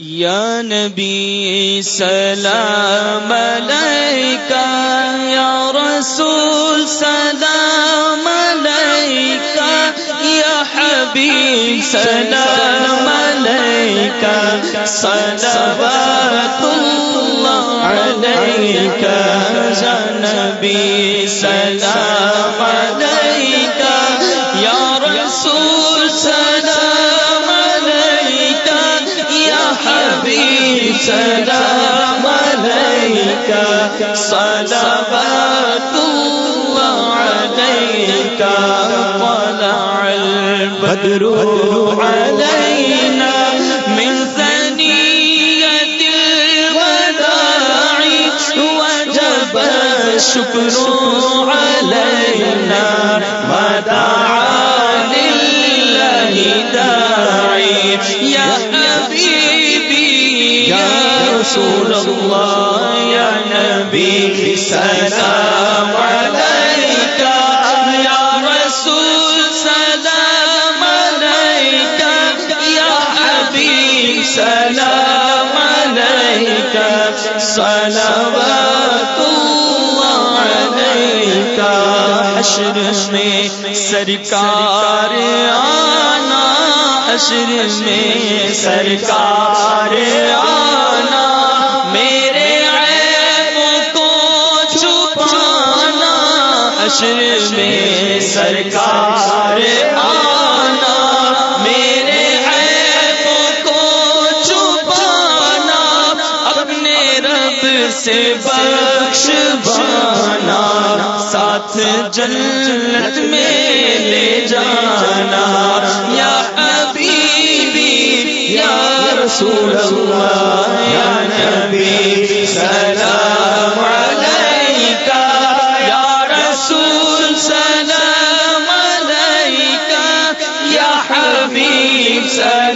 یا نبی سلام علیکہ، یا رسول سلام علیکہ، یا حبیب سلام علیکہ، صلوات اللہ علیکہ، یا نبی سلام علیکہ۔ سلام علیکہ صلوات اللہ علیکہ طلع البدر علينا من ثنية الوداع وجب الشكر علينا ما دعا لله داعي يا رسول الله يا نبي سلام عليك يا رسول سلام عليك يا حبيب سلام عليك صلوات حشر میں سرکار آنا، حشر میں سرکار آنا۔ حشر میں سرکار آنا، میرے عیبوں کو چھپانا، اپنے رب سے بخش بانا ساتھ جنت میں لے جانا۔ یا حبیبی، یا رسول اللہ، یا نبی سلام سر